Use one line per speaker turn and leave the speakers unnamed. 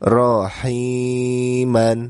rahiman.